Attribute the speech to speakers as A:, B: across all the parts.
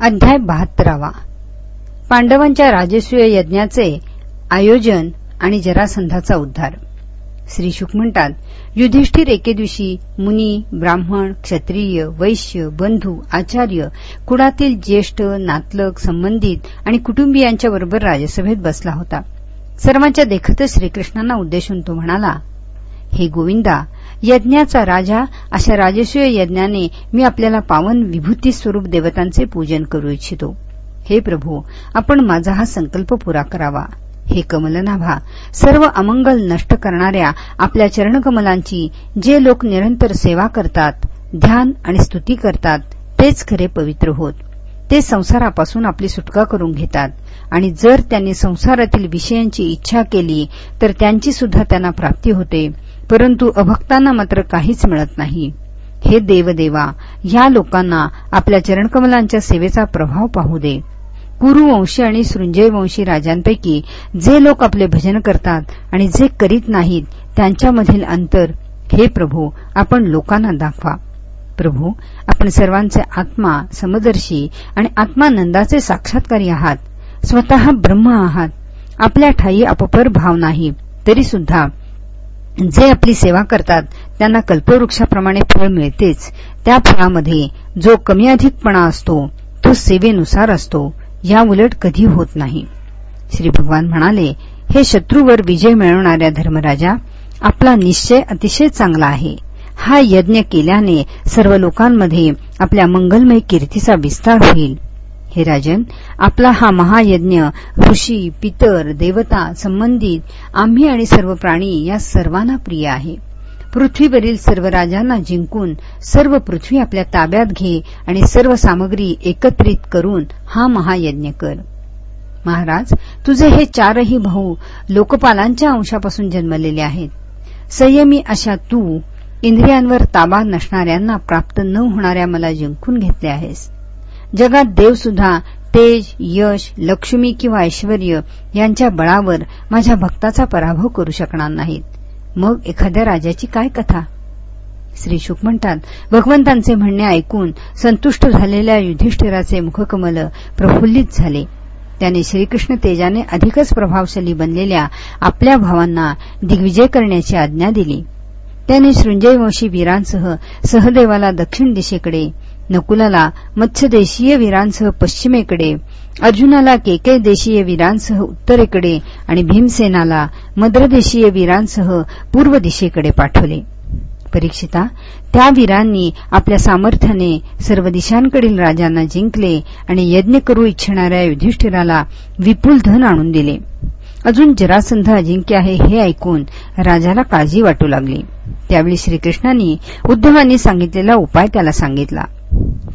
A: अध्याय बहात्तरावा. पांडवांच्या राजसूय यज्ञाचे आयोजन आणि जरासंधाचा उद्धार. श्री शुक म्हणतात युधिष्ठिर एके दिवशी मुनी ब्राह्मण क्षत्रिय वैश्य बंधू आचार्य कुळातील ज्येष्ठ नातलग संबंधित आणि कुटुंबियांच्या बरोबर राजसभेत बसला होता. सर्वांच्या देखतच श्रीकृष्णांना उद्देशून तो म्हणाला हे गोविंदा यज्ञाचा राजा अशा राजसूय यज्ञाने मी आपल्याला पावन विभूती स्वरूप देवतांचे पूजन करू इच्छितो. हे प्रभू आपण माझा हा संकल्प पुरा करावा. हे कमलनाभा सर्व अमंगल नष्ट करणाऱ्या आपल्या चरणकमलांची जे लोक निरंतर सेवा करतात ध्यान आणि स्तुती करतात तेच खरे पवित्र होत. ते संसारापासून आपली सुटका करून घेतात. आणि जर त्यांनी संसारातील विषयांची इच्छा केली तर त्यांची सुद्धा त्यांना प्राप्ती होते. परंतु अभक्तांना मात्र काहीच मिळत नाही. हे देवदेवा या लोकांना आपल्या चरणकमलांच्या सेवेचा प्रभाव पाहू दे. कुरुवंशी आणि सृंजयवंशी राजांपैकी जे लोक आपले भजन करतात आणि जे करीत नाहीत त्यांच्यामधील अंतर हे प्रभू आपण लोकांना दाखवा. प्रभू आपण सर्वांचे आत्मा समदर्शी आणि आत्मानंदाचे साक्षात्कारी आहात. स्वतः ब्रह्म आहात. आपल्या ठाई अपपर भाव नाही. तरी सुद्धा जे आपली सेवा करतात त्यांना कल्पवृक्षाप्रमाणे फळ मिळतेच. त्या फळामध्ये जो कमी अधिकपणा असतो तो सेवेनुसार असतो. या उलट कधी होत नाही. श्री भगवान म्हणाले हे शत्रूवर विजय मिळवणाऱ्या धर्मराजा आपला निश्चय अतिशय चांगला आहे. हा यज्ञ केल्याने सर्व लोकांमध्ये आपल्या मंगलमय कीर्तीचा विस्तार होईल. हे राजन आपला हा महायज्ञ ऋषी पितर देवता संबंधित आम्ही आणि सर्व प्राणी या सर्वांना प्रिय आहे. पृथ्वीवरील सर्व राजांना जिंकून सर्व पृथ्वी आपल्या ताब्यात घे आणि सर्व सामग्री एकत्रित करून हा महायज्ञ कर. महाराज तुझे हे चारही भाऊ लोकपालांच्या अंशापासून जन्मलेले आहेत. संयमी अशा तू इंद्रियांवर ताबा नसणाऱ्यांना प्राप्त न होणाऱ्या मला जिंकून घेतले आहेस. जगात देवसुद्धा तेज यश लक्ष्मी किंवा ऐश्वर यांच्या बळावर माझ्या भक्ताचा पराभव करू शकणार नाहीत. मग एखाद्या राजाची काय कथा? श्री शुक म्हणतात भगवंतांचे म्हणणे ऐकून संतुष्ट झालेल्या युधिष्ठिराचे मुखकमल प्रफुल्लित झाले. त्याने श्रीकृष्ण तेजाने अधिकच प्रभावशाली बनलेल्या आपल्या भावांना दिग्विजय करण्याची आज्ञा दिली. त्याने शृंजयवंशी वीरांसह सहदेवाला दक्षिण दिशेकडे नकुलाला मत्स्यदेशीय वीरांसह पश्चिमेकडे अर्जुनाला केके देशीय वीरांसह उत्तरेकडे आणि भीमसेनाला मद्रदेशीय वीरांसह पूर्व दिशेकडे पाठवले. परीक्षिता त्या वीरांनी आपल्या सामर्थ्याने सर्व दिशांकडील राजांना जिंकले आणि यज्ञ करू इच्छिणाऱ्या युधिष्ठिराला विपुल धन आणून दिले. अजून जरासंध अजिंक्य आहे हे ऐकून राजाला काळजी वाटू लागली. त्यावेळी श्रीकृष्णांनी उद्धवांनी सांगितलेला उपाय त्याला सांगितला.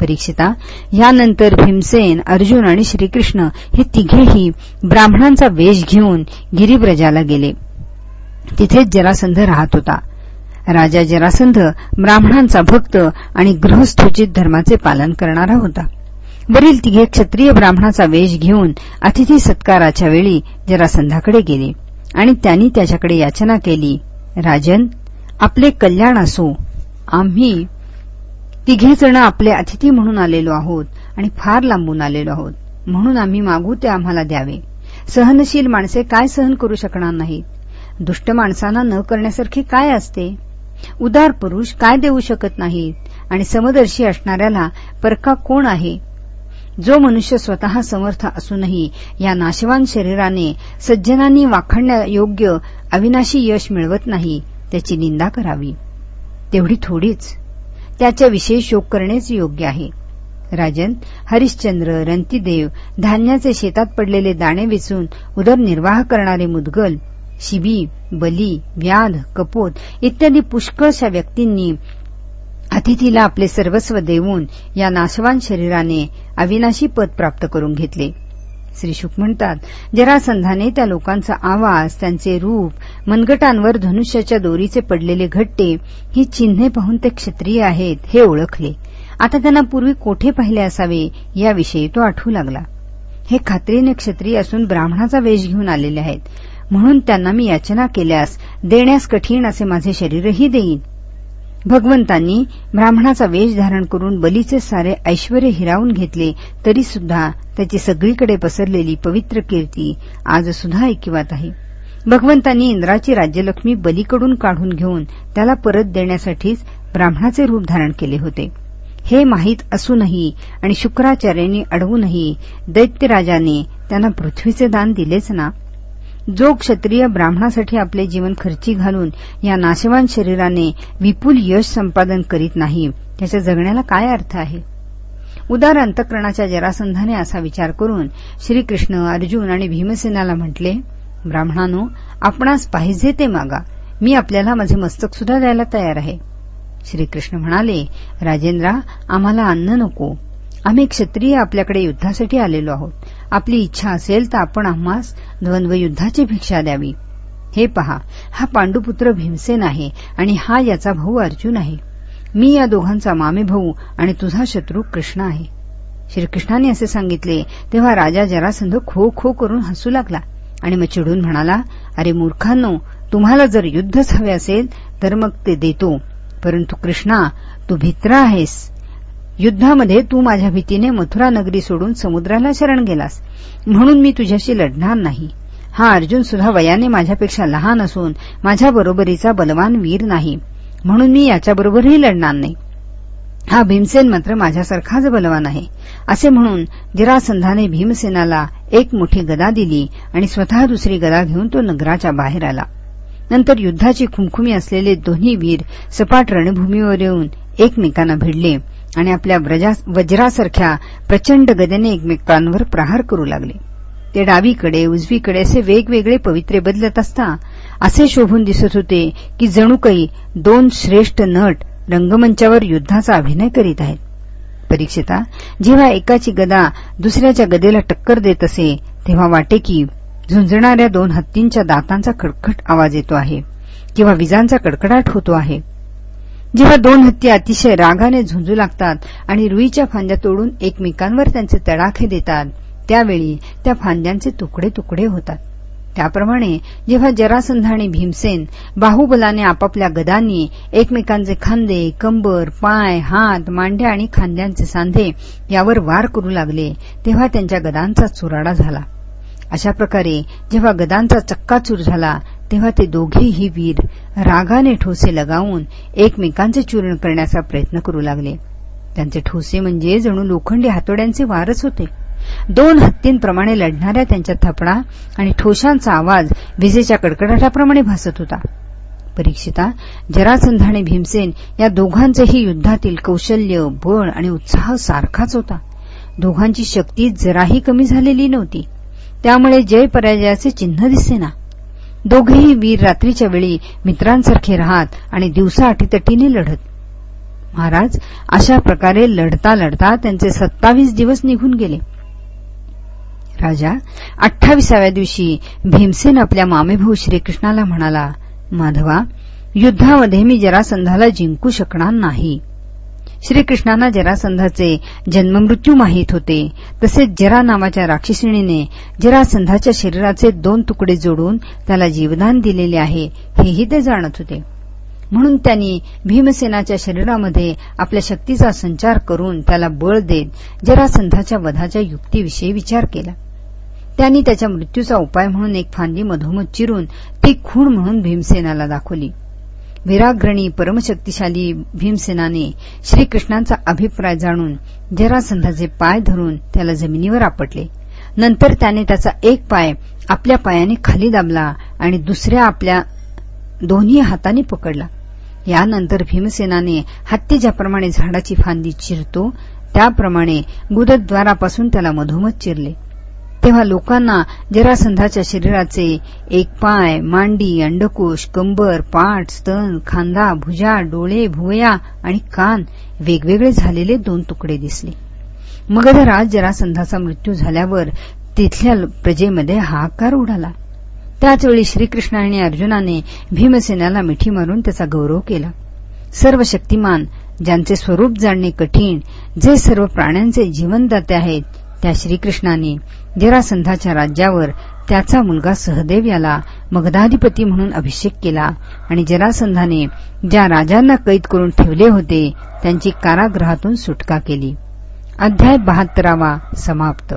A: परीक्षिता. यानंतर भीमसेन अर्जुन आणि श्रीकृष्ण हे तिघेही ब्राह्मणांचा वेश घेऊन गिरीब्रजाला गेले. तिथेच जरासंध राहत होता. राजा जरासंध ब्राह्मणांचा भक्त आणि गृहस्थोचित धर्माचे पालन करणारा होता. वरील तिघे क्षत्रिय ब्राह्मणाचा वेश घेऊन अतिथी सत्काराच्या वेळी जरासंधाकडे गेले आणि त्यांनी त्याच्याकडे याचना केली राजन आपले कल्याण असो. आम्ही तिघे जण आपले अतिथी म्हणून आलेलो आहोत आणि फार लांबून आलेलो आहोत. म्हणून आम्ही मागू ते आम्हाला द्यावे. सहनशील माणसे काय सहन करू शकणार नाहीत? दुष्ट माणसांना न करण्यासारखे काय असते? उदार पुरुष काय देऊ शकत नाहीत? आणि समदर्शी असणाऱ्याला परका कोण आहे? जो मनुष्य स्वतः समर्थ असूनही या नाशवान शरीराने सज्जनांनी वाखडण्यायोग्य अविनाशी यश मिळवत नाही त्याची निंदा करावी. तेवढी थोडीच. त्याच्याविषयी शोक करणेच योग्य आहे. राजन हरिश्चंद्र रंतीदेव धान्याचे शेतात पडलेले दाणे वेचून उदरनिर्वाह करणारे मुदगल शिबी बली व्याध कपोत इत्यादी पुष्कळशा व्यक्तींनी अतिथीला आपले सर्वस्व देऊन या नाशवान शरीराने अविनाशी पद प्राप्त करून घेतले. श्री शुक म्हणतात जरासंधाने त्या लोकांचा आवाज त्यांचे रूप मनगटांवर धनुष्याच्या दोरीचे पडलेले घट्टे ही चिन्हे पाहून ते क्षत्रिय आहेत हे ओळखले. आता त्यांना पूर्वी कोठे पाहिले असावे याविषयी तो आठवू लागला. हे खात्रीने क्षत्रिय असून ब्राह्मणाचा वेश घेऊन आलेले आहेत. म्हणून त्यांना मी याचना केल्यास देण्यास कठीण असे माझे शरीरही देईन. भगवंतांनी ब्राह्मणाचा वेश धारण करून बलीचे सारे ऐश्वर हिरावून घेतले तरी सुद्धा त्याची सगळीकडे पसरलेली पवित्र कीर्ती आज सुद्धा ऐकिवात आहे. भगवंतांनी इंद्राची राज्यलक्ष्मी बलीकडून काढून घेऊन त्याला परत देण्यासाठीच ब्राह्मणाचे रूप धारण केले होते. हे माहीत असूनही आणि शुक्राचार्यांनी अडवूनही दैत्यराजाने त्यांना पृथ्वीचे दान दिलेच ना? जो क्षत्रिय ब्राह्मणासाठी आपले जीवन खर्ची घालून या नाशवान शरीराने विपुल यश संपादन करीत नाही त्याच्या जगण्याला काय अर्थ आहे? उदार अंतकरणाच्या जरासंधाने असा विचार करून श्रीकृष्ण अर्जुन आणि भीमसेनाला म्हटले ब्राह्मणानो आपणास पाहिजे ते मागा. मी आपल्याला माझे मस्तक सुद्धा द्यायला तयार आहे. श्रीकृष्ण म्हणाले राजेंद्रा आम्हाला अन्न नको. आम्ही क्षत्रिय आपल्याकडे युद्धासाठी आलेलो आहोत. आपली इच्छा असेल तर आपण आम्हास द्वंद्वयुद्धाची भिक्षा द्यावी. हे पहा हा पांडुपुत्र भीमसेन आहे आणि हा याचा भाऊ अर्जुन आहे. मी या दोघांचा मामे भाऊ आणि तुझा शत्रू कृष्ण आहे. श्रीकृष्णाने असे सांगितले तेव्हा राजा जरासंध खो खो करून हसू लागला आणि मग चिडून म्हणाला अरे मूर्खांनो तुम्हाला जर युद्धच हवे असेल तर मग ते देतो. परंतु कृष्णा तू भित्र आहेस. युद्धामध्ये तू माझ्या भीतीने मथुरा नगरी सोडून समुद्राला शरण गेलास. म्हणून मी तुझ्याशी लढणार नाही. हा अर्जुन सुद्धा वयाने माझ्यापेक्षा लहान असून माझ्या बरोबरीचा बलवान वीर नाही. म्हणून मी याच्याबरोबरही लढणार नाही. हा भीमसेन मात्र माझ्यासारखाच बलवान आहे. असे म्हणून जरासंधाने भीमसेनाला एक मोठी गदा दिली आणि स्वतः दुसरी गदा घेऊन तो नगराच्या बाहेर आला. नंतर युद्धाची खुमखुमी असलेले दोन्ही वीर सपाट रणभूमीवर येऊन एकमेकांना भिडले. आणि आपल्या वज्रासारख्या प्रचंड गदेने एकमेकांवर प्रहार करू लागले. ते डावीकडे उजवीकडे असे वेगवेगळे पवित्रे बदलत असता असे शोभून दिसत होते की जणू काही दोन श्रेष्ठ नट रंगमंचावर युद्धाचा अभिनय करीत आहेत. परीक्षिता जेव्हा एकाची गदा दुसऱ्याच्या गदेला टक्कर देत असे तेव्हा वाटे की झुंजणाऱ्या दोन हत्तींच्या दातांचा खडखट आवाज येतो आहे किंवा विजांचा कडकडाट होतो आहे. जेव्हा दोन हत्ती अतिशय रागाने झुंजू लागतात आणि रुईच्या फांद्या तोडून एकमेकांवर त्यांचे तडाखे देतात त्यावेळी त्या फांद्यांचे तुकडे तुकडे होतात. त्याप्रमाणे जेव्हा जरासंध आणि भीमसेन बाहुबलाने आपापल्या गदांनी एकमेकांचे खांदे कंबर पाय हात मांड्या आणि खांद्यांचे सांधे यावर वार करू लागले तेव्हा त्यांच्या गदांचा चुराडा झाला. अशा प्रकारे जेव्हा गदांचा चक्काचूर झाला तेव्हा ते दोघेही वीर रागाने ठोसे लगावून एकमेकांचे चूर्ण करण्याचा प्रयत्न करू लागले. त्यांचे ठोसे म्हणजे जणू लोखंडी हातोड्यांचे वारच होते. दोन हत्तींप्रमाणे लढणाऱ्या त्यांच्या थपडा आणि ठोशांचा आवाज विजेच्या कडकडाटाप्रमाणे भासत होता. परीक्षिता जरासंध आणि भीमसेन या दोघांचेही युद्धातील कौशल्य बळ आणि उत्साह सारखाच होता. दोघांची शक्ती जराही कमी झालेली नव्हती. त्यामुळे जय पराजयाचे चिन्ह दिसेना. दोघेही वीर रात्रीच्या वेळी मित्रांसारखे राहत आणि दिवसा अटीतटीने लढत. महाराज अशा प्रकारे लढता लढता त्यांचे सत्तावीस दिवस निघून गेले. राजा अठ्ठावीसाव्या दिवशी भीमसेन आपल्या मामेभाऊ श्रीकृष्णाला म्हणाला माधवा युद्धामध्ये मी जरासंधाला जिंकू शकणार नाही. श्रीकृष्णांना जरासंधाचे जन्ममृत्यू माहीत होते. तसेच जरा नावाच्या राक्षसिणीने जरासंधाच्या शरीराचे दोन तुकडे जोडून त्याला जीवदान दिलेले आहे हेही ते जाणत होते. म्हणून त्यांनी भीमसेनाच्या शरीरामध्ये आपल्या शक्तीचा संचार करून त्याला बळ देत जरासंधाच्या वधाच्या युक्तीविषयी विचार केला. त्यांनी त्याच्या मृत्यूचा उपाय म्हणून एक फांदी मधोमध चिरून ती खूण म्हणून भीमसेनाला दाखवली. विराग्रणी परमशक्तिशाली भीमसेनाने श्रीकृष्णांचा अभिप्राय जाणून जरासंधाचे पाय धरून त्याला जमिनीवर आपटले. नंतर त्याने त्याचा एक पाय आपल्या पायाने खाली दाबला आणि दुसऱ्या आपल्या दोन्ही हाताने पकडला. यानंतर भीमसेनाने हत्ती ज्याप्रमाणे झाडाची फांदी चिरतो त्याप्रमाणे गुदद्वारापासून त्याला मधोमध चिरले. तेव्हा लोकांना जरासंधाच्या शरीराचे एक पाय मांडी अंडकोश कंबर पाठ स्तन खांदा भुजा डोळे भुवया आणि कान वेगवेगळे झालेले दोन तुकडे दिसले. मगधराज जरासंधाचा मृत्यू झाल्यावर तिथल्या प्रजेमध्ये हाहाकार उडाला. त्याचवेळी श्रीकृष्ण आणि अर्जुनाने भीमसेनाला मिठी मारून त्याचा गौरव केला. सर्व शक्तिमान ज्यांचे स्वरूप जाणणे कठीण जे सर्व प्राण्यांचे जीवनदाते आहेत त्या श्रीकृष्णाने जरासंधाच्या राज्यावर त्याचा मुलगा सहदेव याला मगधाधिपती म्हणून अभिषेक केला आणि जरासंधाने ज्या राजांना कैद करून ठेवले होते त्यांची कारागृहातून सुटका केली. अध्याय बहात्तरावा समाप्त.